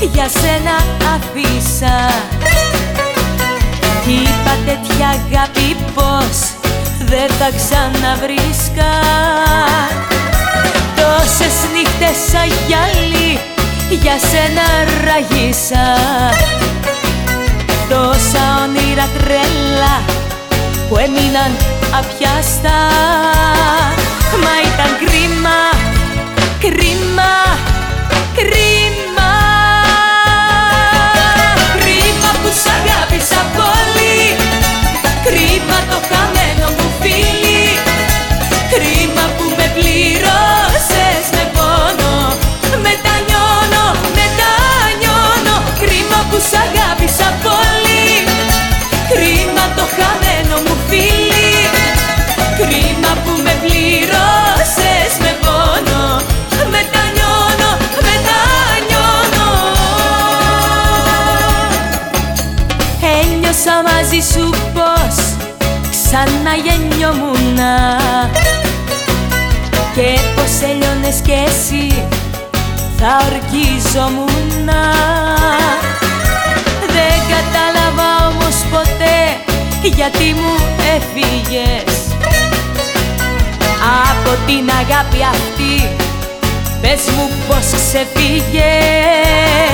για σένα αφήσα Κι είπα τέτοια αγάπη πως δεν θα ξαναβρίσκα. Τόσες νύχτες σαν γυαλί για σένα ραγίσα. Τόσα όνειρα τρέλα που έμειναν απιάστα. Μα αγάπησα πολύ. Κρίμα το χαμένο μου φίλι. Κρίμα που με πλήρωσες με πόνο. Μετανιώνω, μετανιώνω Ένιωσα μαζί σου πως ξαναγεννιόμουνα Και πως έλειωνες κι εσύ θα ορκίζομουνα γιατί μου έφυγες. Από την αγάπη αυτή πες μου πως ξεφύγες